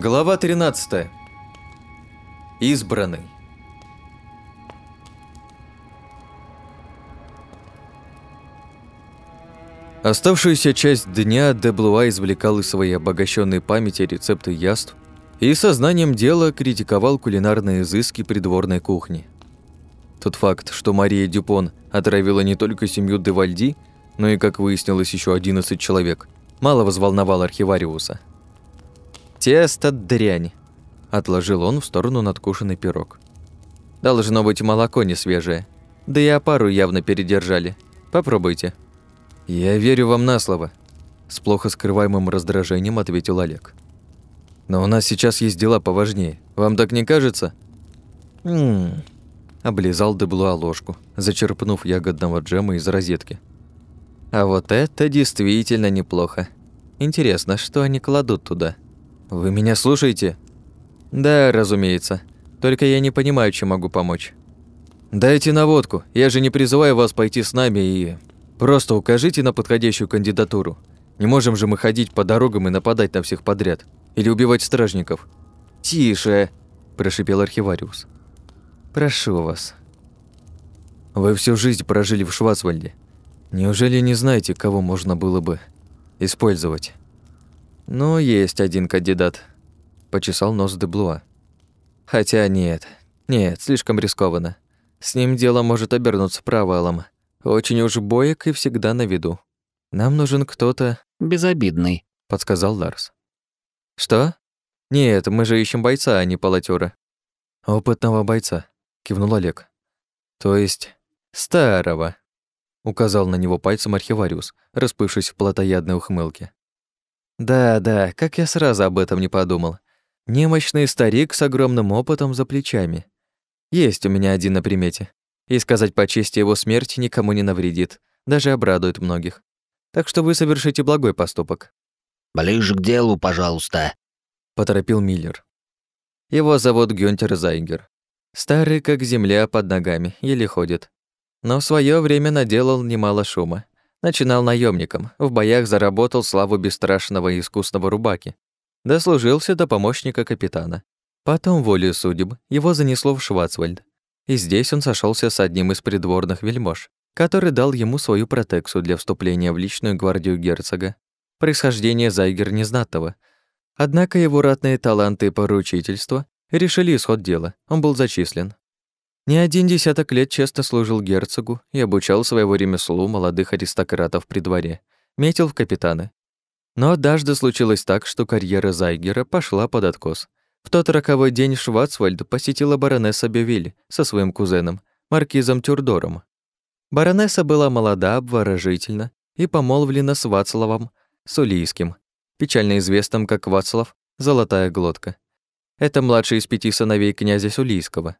Глава 13. Избранный. Оставшуюся часть дня Деблуа извлекал из своей обогащенной памяти рецепты яств и сознанием дела критиковал кулинарные изыски придворной кухни. Тот факт, что Мария Дюпон отравила не только семью Девальди, но и, как выяснилось, еще 11 человек, мало взволновал архивариуса. «Тесто дрянь», – отложил он в сторону надкушенный пирог. «Должно быть молоко не свежее. Да и опару явно передержали. Попробуйте». «Я верю вам на слово», – с плохо скрываемым раздражением ответил Олег. «Но у нас сейчас есть дела поважнее. Вам так не кажется?» «Ммм...» – облизал Деблуа ложку, зачерпнув ягодного джема из розетки. «А вот это действительно неплохо. Интересно, что они кладут туда?» «Вы меня слушаете?» «Да, разумеется. Только я не понимаю, чем могу помочь». «Дайте наводку. Я же не призываю вас пойти с нами и... Просто укажите на подходящую кандидатуру. Не можем же мы ходить по дорогам и нападать на всех подряд. Или убивать стражников». «Тише!» – прошипел архивариус. «Прошу вас». «Вы всю жизнь прожили в Шварцвальде. Неужели не знаете, кого можно было бы использовать?» «Ну, есть один кандидат», – почесал нос Деблуа. «Хотя нет, нет, слишком рискованно. С ним дело может обернуться провалом. Очень уж боек и всегда на виду. Нам нужен кто-то...» «Безобидный», – подсказал Ларс. «Что? Нет, мы же ищем бойца, а не полотёра». «Опытного бойца», – кивнул Олег. «То есть старого», – указал на него пальцем архивариус, расплывшись в плотоядной ухмылке. Да, да, как я сразу об этом не подумал. Немощный старик с огромным опытом за плечами. Есть у меня один на примете. И сказать по чести, его смерть никому не навредит, даже обрадует многих. Так что вы совершите благой поступок. «Ближе к делу, пожалуйста», — поторопил Миллер. Его зовут Гюнтер Зайгер. Старый, как земля под ногами, еле ходит. Но в свое время наделал немало шума. Начинал наемником, в боях заработал славу бесстрашного и искусного рубаки. Дослужился до помощника капитана. Потом, волею судеб, его занесло в Шварцвальд. И здесь он сошелся с одним из придворных вельмож, который дал ему свою протексу для вступления в личную гвардию герцога. Происхождение Зайгер незнатного. Однако его ратные таланты и поручительство решили исход дела, он был зачислен. Не один десяток лет часто служил герцогу и обучал своего ремеслу молодых аристократов при дворе, метил в капитаны. Но однажды случилось так, что карьера Зайгера пошла под откос. В тот роковой день Шварцвальд посетила баронесса Бевиль со своим кузеном, маркизом Тюрдором. Баронесса была молода, обворожительна и помолвлена с Вацлавом Сулийским, печально известным как Вацлав Золотая глотка. Это младший из пяти сыновей князя Сулийского.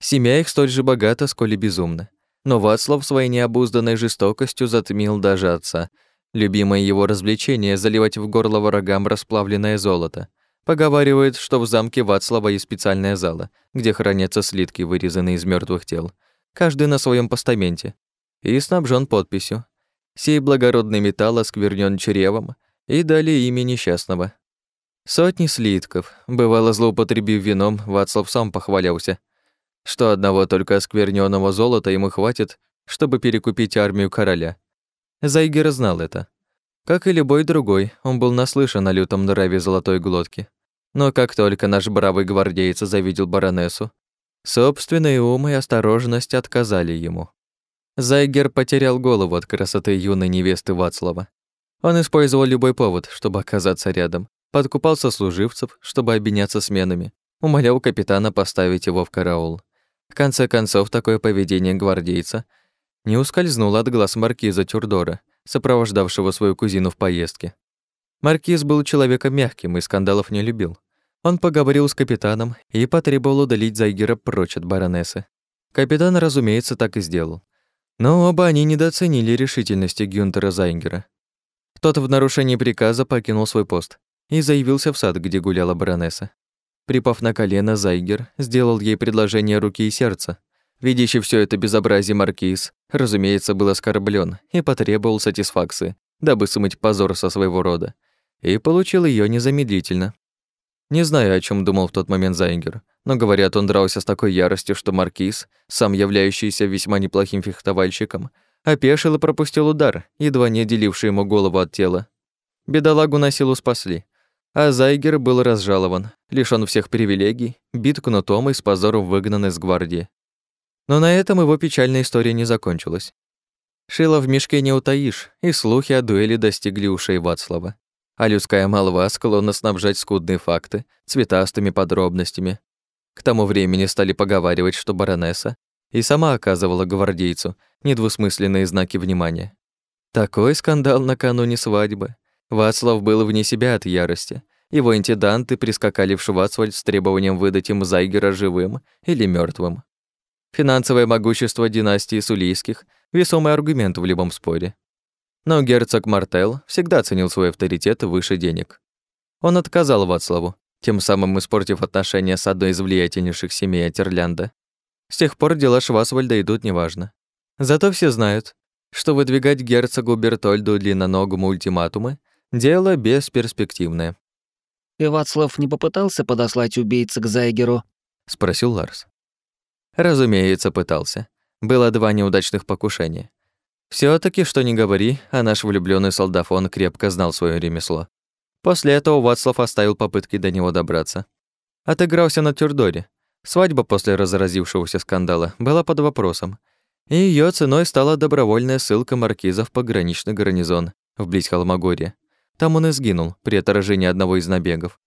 Семья их столь же богата, сколь и безумна. Но Вацлав своей необузданной жестокостью затмил даже отца. Любимое его развлечение — заливать в горло врагам расплавленное золото. Поговаривают, что в замке Вацлава есть специальная зала, где хранятся слитки, вырезанные из мертвых тел. Каждый на своем постаменте. И снабжен подписью. Сей благородный металл осквернен чревом и дали имя несчастного. Сотни слитков. Бывало, злоупотребив вином, Вацлав сам похвалялся — что одного только осквернённого золота ему хватит, чтобы перекупить армию короля. Зайгер знал это. Как и любой другой, он был наслышан о лютом нраве золотой глотки. Но как только наш бравый гвардейец завидел баронессу, собственный ум и осторожность отказали ему. Зайгер потерял голову от красоты юной невесты Вацлава. Он использовал любой повод, чтобы оказаться рядом, подкупал сослуживцев, чтобы обменяться сменами, умолял капитана поставить его в караул. В конце концов, такое поведение гвардейца не ускользнуло от глаз маркиза Тюрдора, сопровождавшего свою кузину в поездке. Маркиз был человеком мягким и скандалов не любил. Он поговорил с капитаном и потребовал удалить Зайгера прочь от баронессы. Капитан, разумеется, так и сделал. Но оба они недооценили решительности Гюнтера Зайгера. Тот в нарушении приказа покинул свой пост и заявился в сад, где гуляла баронесса. Припав на колено, Зайгер сделал ей предложение руки и сердца. Видящий все это безобразие маркиз, разумеется, был оскорблен и потребовал сатисфакции, дабы смыть позор со своего рода. И получил ее незамедлительно. Не знаю, о чем думал в тот момент Зайнгер, но, говорят, он дрался с такой яростью, что Маркиз, сам являющийся весьма неплохим фехтовальщиком, опешил и пропустил удар, едва не деливший ему голову от тела. Бедолагу на силу спасли, а Зайгер был разжалован, лишён всех привилегий, бит кнутом и с позором выгнан из гвардии. Но на этом его печальная история не закончилась. Шило в мешке не утаишь, и слухи о дуэли достигли ушей Вацлава. А людская молва склонна снабжать скудные факты, цветастыми подробностями. К тому времени стали поговаривать, что баронесса и сама оказывала гвардейцу недвусмысленные знаки внимания. Такой скандал накануне свадьбы. Вацлав был вне себя от ярости. Его интенданты прискакали в Шварцвальд с требованием выдать им Зайгера живым или мертвым. Финансовое могущество династии Сулийских – весомый аргумент в любом споре. Но герцог Мартел всегда ценил свой авторитет выше денег. Он отказал Вацлаву, тем самым испортив отношения с одной из влиятельнейших семей Атерлянда. С тех пор дела Швасвальда идут неважно. Зато все знают, что выдвигать герцогу Бертольду длинноногому ультиматумы – дело бесперспективное. «И Вацлав не попытался подослать убийц к Зайгеру?» – спросил Ларс. Разумеется, пытался. Было два неудачных покушения. все таки что не говори, а наш влюбленный солдафон крепко знал свое ремесло. После этого Вацлав оставил попытки до него добраться. Отыгрался на Тюрдоре. Свадьба после разразившегося скандала была под вопросом, и ее ценой стала добровольная ссылка маркиза в пограничный гарнизон вблизь Холмогорья. Там он и сгинул при отражении одного из набегов.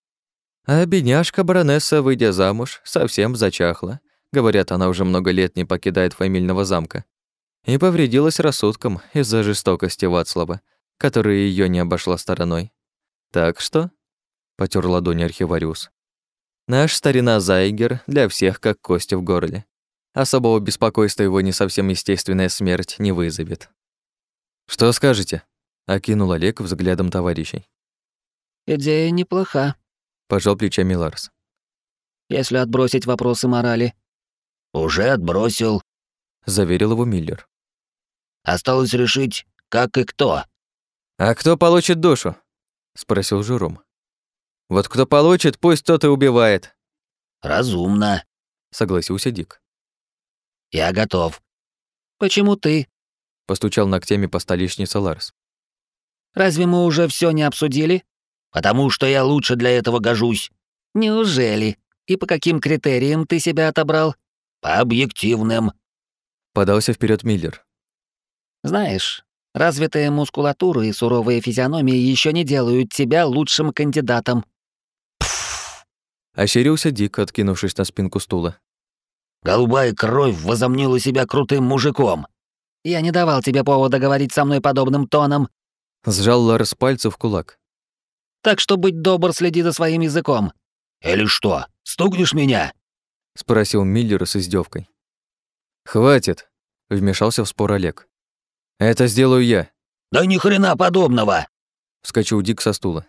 А бедняжка баронесса, выйдя замуж, совсем зачахла. Говорят, она уже много лет не покидает фамильного замка. И повредилась рассудком из-за жестокости Вацлава, которая ее не обошла стороной. Так что, потер ладони архивариус, наш старина Зайгер для всех как кости в горле. Особого беспокойства его не совсем естественная смерть не вызовет. «Что скажете?» — окинул Олег взглядом товарищей. «Идея неплоха», — пожал плечами Ларс. «Если отбросить вопросы морали, «Уже отбросил», — заверил его Миллер. «Осталось решить, как и кто». «А кто получит душу?» — спросил Журум. «Вот кто получит, пусть тот и убивает». «Разумно», — согласился Дик. «Я готов». «Почему ты?» — постучал ногтями по столешнице Ларс. «Разве мы уже все не обсудили?» «Потому что я лучше для этого гожусь». «Неужели? И по каким критериям ты себя отобрал?» По объективным. Подался вперед Миллер. Знаешь, развитая мускулатура и суровые физиономии еще не делают тебя лучшим кандидатом. Ощерился Дик, откинувшись на спинку стула. Голубая кровь возомнила себя крутым мужиком. Я не давал тебе повода говорить со мной подобным тоном. Сжал Ларс пальцы в кулак. Так что будь добр, следи за своим языком. Или что, стукнешь меня? спросил Миллер с издевкой. Хватит, вмешался в спор Олег. Это сделаю я. Да ни хрена подобного, вскочил Дик со стула.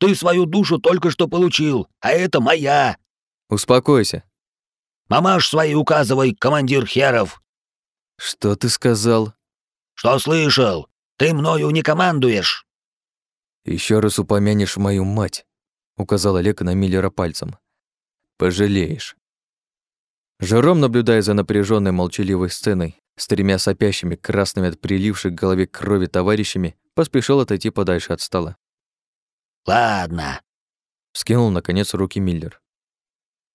Ты свою душу только что получил, а это моя. Успокойся. Мамаш свои указывай, командир херов. Что ты сказал? Что слышал? Ты мною не командуешь. Еще раз упомянешь мою мать, указал Олег на Миллера пальцем. Пожалеешь. Жером, наблюдая за напряженной молчаливой сценой, с тремя сопящими, красными от прилившей к голове крови товарищами, поспешил отойти подальше от стола. «Ладно», — скинул, наконец, руки Миллер.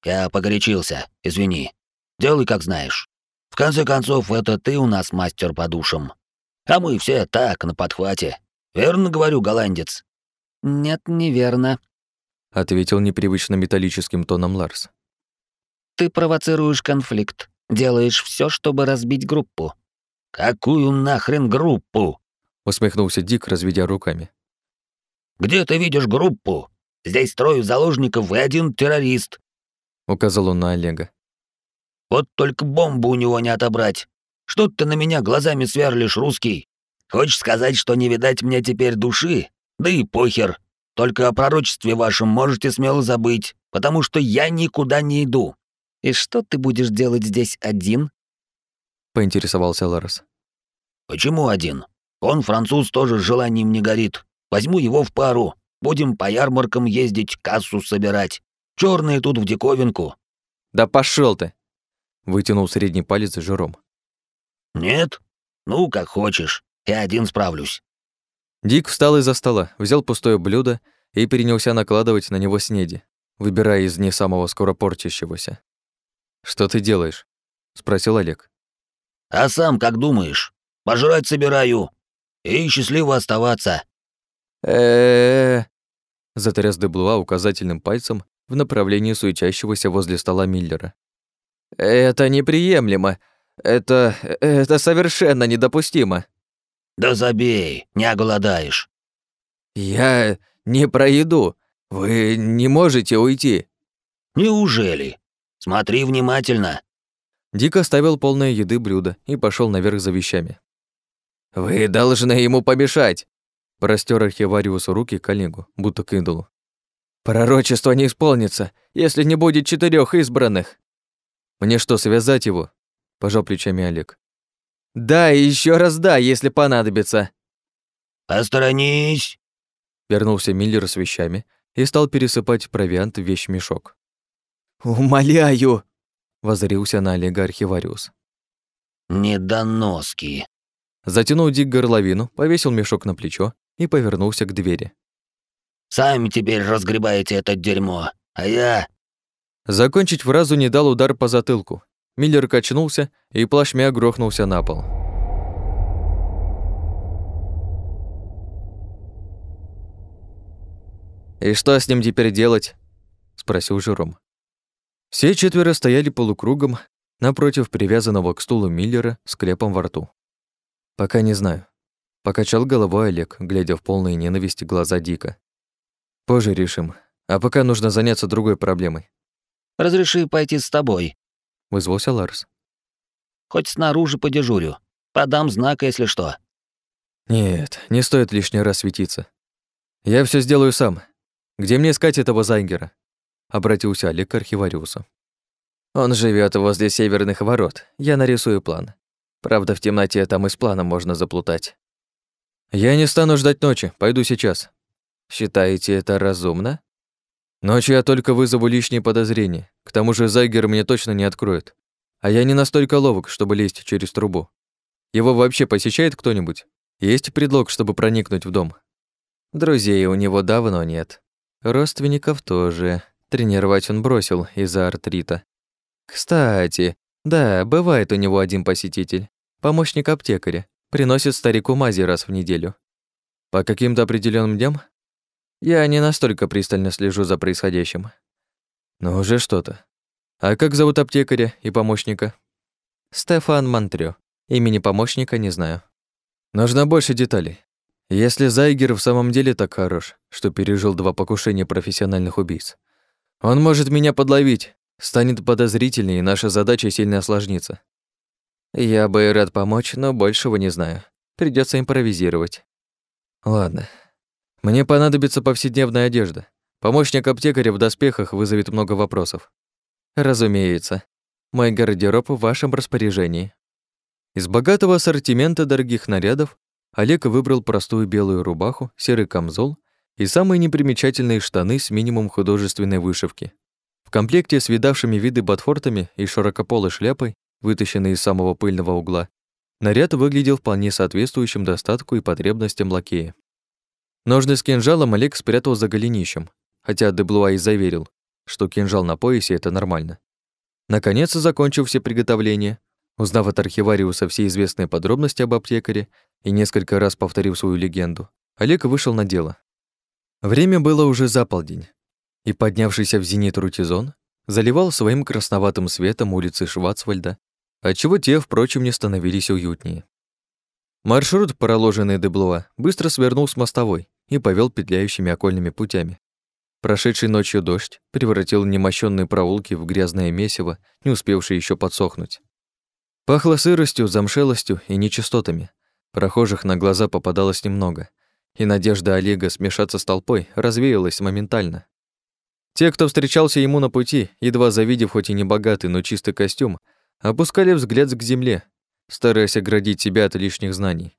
«Я погорячился, извини. Делай, как знаешь. В конце концов, это ты у нас мастер по душам. А мы все так, на подхвате. Верно говорю, голландец?» «Нет, неверно», — ответил непривычно металлическим тоном Ларс. Ты провоцируешь конфликт, делаешь все, чтобы разбить группу. Какую нахрен группу? усмехнулся Дик, разведя руками. Где ты видишь группу? Здесь трое заложников и один террорист, указал он на Олега. Вот только бомбу у него не отобрать. Что ты на меня глазами сверлишь, русский? Хочешь сказать, что не видать мне теперь души? Да и похер. Только о пророчестве вашем можете смело забыть, потому что я никуда не иду. «И что ты будешь делать здесь один?» — поинтересовался Ларес. «Почему один? Он, француз, тоже желанием не горит. Возьму его в пару. Будем по ярмаркам ездить, кассу собирать. Черные тут в диковинку». «Да пошел ты!» Вытянул средний палец жиром. «Нет? Ну, как хочешь. Я один справлюсь». Дик встал из-за стола, взял пустое блюдо и перенялся накладывать на него снеди, выбирая из не самого скоро порчащегося. «Что ты делаешь?» — спросил Олег. «А сам как думаешь? Пожрать собираю. И счастливо оставаться». э затряс Деблуа указательным пальцем в направлении суетящегося возле стола Миллера. «Это неприемлемо. Это... это совершенно недопустимо». «Да забей, не оголодаешь». «Я не про еду. Вы не можете уйти». «Неужели? Смотри внимательно». Дик оставил полное еды блюдо и пошел наверх за вещами. «Вы должны ему помешать!» Простер архивариус руки к Олегу, будто к идолу. «Пророчество не исполнится, если не будет четырех избранных!» «Мне что, связать его?» – пожал плечами Олег. «Да, и еще раз да, если понадобится!» «Посторонись!» Вернулся Миллер с вещами и стал пересыпать провиант в вещмешок. «Умоляю!» – возрился на Олега архивариус. «Недоноски!» Затянул Дик горловину, повесил мешок на плечо и повернулся к двери. «Сами теперь разгребаете это дерьмо, а я...» Закончить фразу не дал удар по затылку. Миллер качнулся и плашмя грохнулся на пол. «И что с ним теперь делать?» — спросил Жером. Все четверо стояли полукругом напротив привязанного к стулу Миллера с клепом во рту. «Пока не знаю», — покачал головой Олег, глядя в полные ненависти глаза Дика. «Позже решим. А пока нужно заняться другой проблемой». «Разреши пойти с тобой», — вызвался Ларс. «Хоть снаружи подежурю. Подам знак, если что». «Нет, не стоит лишний раз светиться. Я все сделаю сам. Где мне искать этого Зайгера?» — обратился Олег к архивариусу. «Он живет возле северных ворот. Я нарисую план. Правда, в темноте там и с планом можно заплутать. Я не стану ждать ночи, пойду сейчас. Считаете это разумно? Ночью я только вызову лишние подозрения. К тому же Зайгер мне точно не откроет. А я не настолько ловок, чтобы лезть через трубу. Его вообще посещает кто-нибудь? Есть предлог, чтобы проникнуть в дом? Друзей у него давно нет. Родственников тоже. Тренировать он бросил из-за артрита. Кстати, да, бывает у него один посетитель помощник аптекаря, приносит старику мази раз в неделю. По каким-то определенным дням я не настолько пристально слежу за происходящим. Но уже что-то. А как зовут аптекаря и помощника? Стефан Монтрё. Имени помощника не знаю. Нужно больше деталей. Если Зайгер в самом деле так хорош, что пережил два покушения профессиональных убийц, он может меня подловить, станет подозрительнее, и наша задача сильно осложнится. Я бы и рад помочь, но большего не знаю. Придется импровизировать. Ладно. Мне понадобится повседневная одежда. Помощник аптекаря в доспехах вызовет много вопросов. Разумеется. Мой гардероб в вашем распоряжении. Из богатого ассортимента дорогих нарядов Олег выбрал простую белую рубаху, серый камзол и самые непримечательные штаны с минимум художественной вышивки. В комплекте с видавшими виды ботфортами и широкополой шляпой вытащенный из самого пыльного угла, наряд выглядел вполне соответствующим достатку и потребностям лакея. Ножны с кинжалом Олег спрятал за голенищем, хотя Деблуа и заверил, что кинжал на поясе — это нормально. Наконец, закончив все приготовления, узнав от архивариуса все известные подробности об аптекаре и несколько раз повторив свою легенду, Олег вышел на дело. Время было уже за полдень, и поднявшийся в зенит рутизон заливал своим красноватым светом улицы Шварцвальда отчего те, впрочем, не становились уютнее. Маршрут, проложенный Деблуа, быстро свернул с мостовой и повел петляющими окольными путями. Прошедший ночью дождь превратил немощенные проулки в грязное месиво, не успевшее еще подсохнуть. Пахло сыростью, замшелостью и нечистотами. Прохожих на глаза попадалось немного, и надежда Олега смешаться с толпой развеялась моментально. Те, кто встречался ему на пути, едва завидев хоть и не богатый, но чистый костюм, опускали взгляд к земле, стараясь оградить себя от лишних знаний.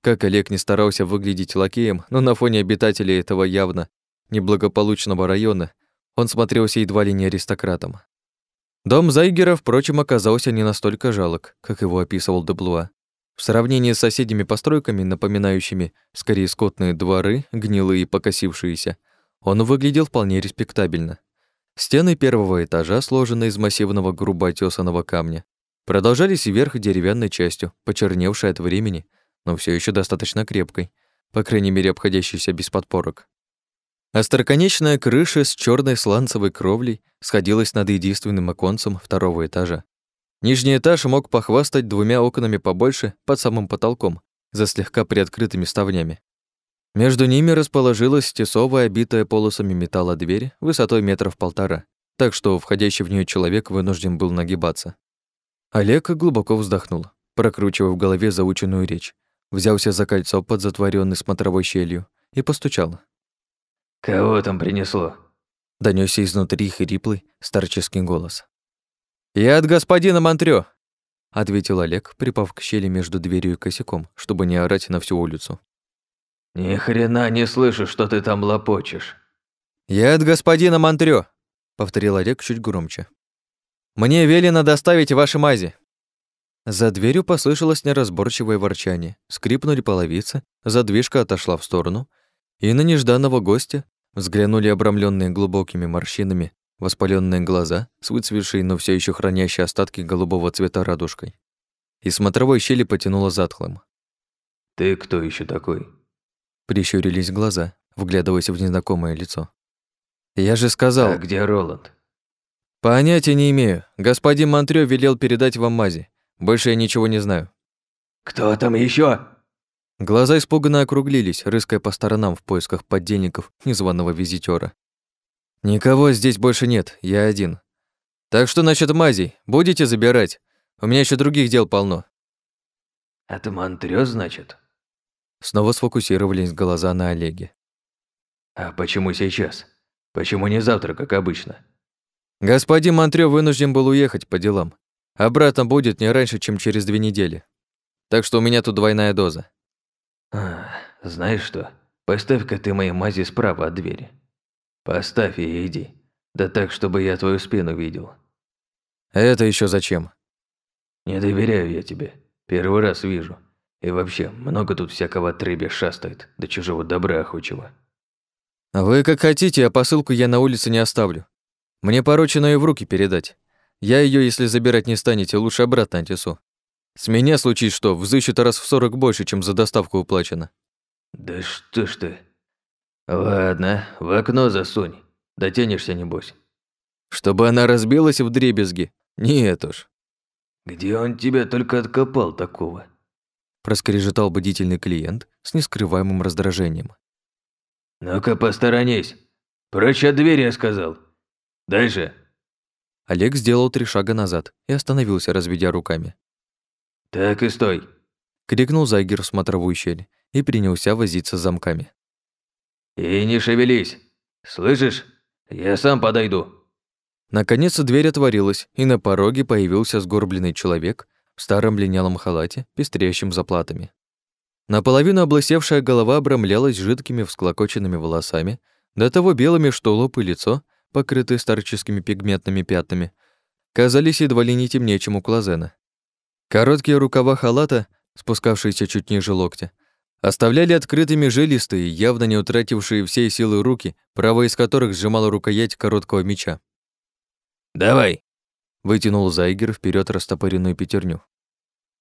Как Олег не старался выглядеть лакеем, но на фоне обитателей этого явно неблагополучного района, он смотрелся едва ли не аристократом. Дом Зайгера, впрочем, оказался не настолько жалок, как его описывал Деблуа. В сравнении с соседними постройками, напоминающими скорее скотные дворы, гнилые и покосившиеся, он выглядел вполне респектабельно. Стены первого этажа, сложенные из массивного грубо отёсанного камня, продолжались вверх деревянной частью, почерневшей от времени, но все еще достаточно крепкой, по крайней мере, обходящейся без подпорок. Остроконечная крыша с черной сланцевой кровлей сходилась над единственным оконцем второго этажа. Нижний этаж мог похвастать двумя окнами побольше под самым потолком, за слегка приоткрытыми ставнями. Между ними расположилась тесовая, обитая полосами металла дверь высотой метров полтора, так что входящий в нее человек вынужден был нагибаться. Олег глубоко вздохнул, прокручивая в голове заученную речь, взялся за кольцо под затворенной смотровой щелью и постучал. «Кого там принесло?» Донёсся изнутри хриплый старческий голос. «Я от господина Монтрё», — ответил Олег, припав к щели между дверью и косяком, чтобы не орать на всю улицу. «Ни хрена не слышу, что ты там лопочешь». «Я от господина Монтрё», — повторил Олег чуть громче. «Мне велено доставить ваши мази». За дверью послышалось неразборчивое ворчание, скрипнули половицы, задвижка отошла в сторону, и на нежданного гостя взглянули обрамленные глубокими морщинами воспаленные глаза с выцветшей, но все еще хранящей остатки голубого цвета радужкой. Из смотровой щели потянуло затхлым. «Ты кто еще такой?» Прищурились глаза, вглядываясь в незнакомое лицо. «Я же сказал...» «А где Роланд?» «Понятия не имею. Господин Монтрё велел передать вам мази. Больше я ничего не знаю». «Кто там еще? Глаза испуганно округлились, рыская по сторонам в поисках поддельников незваного визитёра. «Никого здесь больше нет, я один. Так что насчет мазей? Будете забирать? У меня еще других дел полно». «Это Монтрё, значит?» Снова сфокусировались глаза на Олеге. «А почему сейчас? Почему не завтра, как обычно?» Господин Монтрё вынужден был уехать по делам. Обратно будет не раньше, чем через две недели. Так что у меня тут двойная доза. А, знаешь что? Поставь-ка ты мои мази справа от двери. Поставь и иди. Да так, чтобы я твою спину видел. Это еще зачем? Не доверяю я тебе. Первый раз вижу. И вообще, много тут всякого трыбя шастает, до чужого добра охочего. Вы как хотите, а посылку я на улице не оставлю. Мне поручено ее в руки передать. Я ее, если забирать не станете, лучше обратно отнесу. С меня случись что, взыщут раз в сорок больше, чем за доставку уплачено. Да что ж ты. Ладно, в окно засунь. Дотянешься, небось. Чтобы она разбилась в дребезги? Нет уж. Где он тебя только откопал такого? проскрежетал бдительный клиент с нескрываемым раздражением. «Ну-ка, посторонись! Прочь от двери, я сказал! Дальше!» Олег сделал три шага назад и остановился, разведя руками. «Так и стой!» — крикнул Зайгер в смотровую щель и принялся возиться с замками. «И не шевелись! Слышишь? Я сам подойду!» Наконец дверь отворилась, и на пороге появился сгорбленный человек в старом линялом халате, пестрящем заплатами. Наполовину облысевшая голова обрамлялась жидкими всклокоченными волосами, до того белыми, что лоб и лицо, покрытые старческими пигментными пятнами, казались едва ли не темнее, чем у Клазена. Короткие рукава халата, спускавшиеся чуть ниже локтя, оставляли открытыми жилистые, явно не утратившие всей силы руки, правая из которых сжимала рукоять короткого меча. «Давай!» Вытянул Зайгер вперед растопыренную пятерню.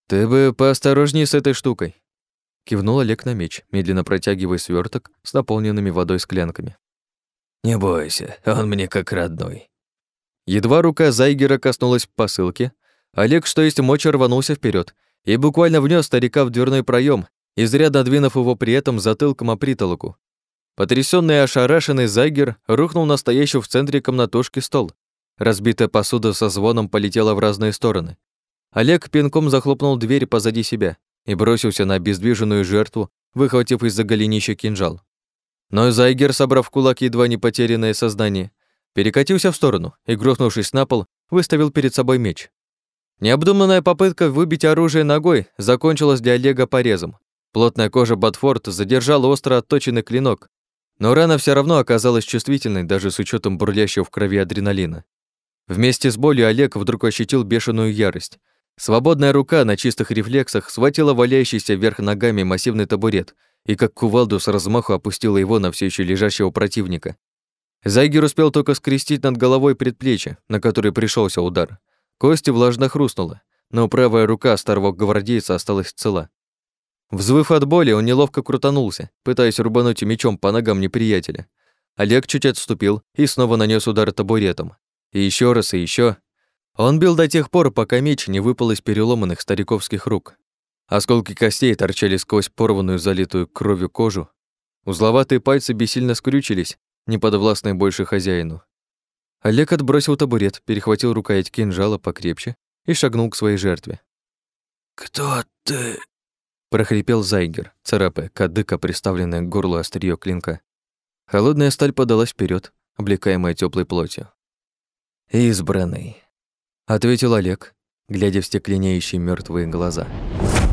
«Ты бы поосторожнее с этой штукой», — кивнул Олег на меч, медленно протягивая сверток с наполненными водой склянками. «Не бойся, он мне как родной». Едва рука Зайгера коснулась посылки, Олег, что есть мочи, рванулся вперед и буквально внес старика в дверной проем, изрядно двинув его при этом затылком о притолоку. Потрясённый и ошарашенный Зайгер рухнул на стоящий в центре комнатушки стол, Разбитая посуда со звоном полетела в разные стороны. Олег пинком захлопнул дверь позади себя и бросился на обездвиженную жертву, выхватив из-за голенища кинжал. Но Зайгер, собрав в кулак едва не потерянное сознание, перекатился в сторону и, грохнувшись на пол, выставил перед собой меч. Необдуманная попытка выбить оружие ногой закончилась для Олега порезом. Плотная кожа Батфорд задержала остро отточенный клинок, Но рана все равно оказалась чувствительной даже с учетом бурлящего в крови адреналина. Вместе с болью Олег вдруг ощутил бешеную ярость. Свободная рука на чистых рефлексах схватила валяющийся вверх ногами массивный табурет и как кувалду с размаху опустила его на все еще лежащего противника. Зайгер успел только скрестить над головой предплечье, на который пришелся удар. Кости влажно хрустнула, но правая рука старого гвардейца осталась цела. Взвыв от боли, он неловко крутанулся, пытаясь рубануть мечом по ногам неприятеля. Олег чуть отступил и снова нанес удар табуретом. И еще раз, и еще. Он бил до тех пор, пока меч не выпал из переломанных стариковских рук. Осколки костей торчали сквозь порванную, залитую кровью кожу. Узловатые пальцы бессильно скрючились, не подвластные больше хозяину. Олег отбросил табурет, перехватил рукоять кинжала покрепче и шагнул к своей жертве. «Кто ты?» прохрипел Зайгер, царапая кадыка, приставленное к горлу острие клинка. Холодная сталь подалась вперед, облекаемая теплой плотью. «Избранный», — ответил Олег, глядя в стекленеющие мертвые глаза. «Избранный».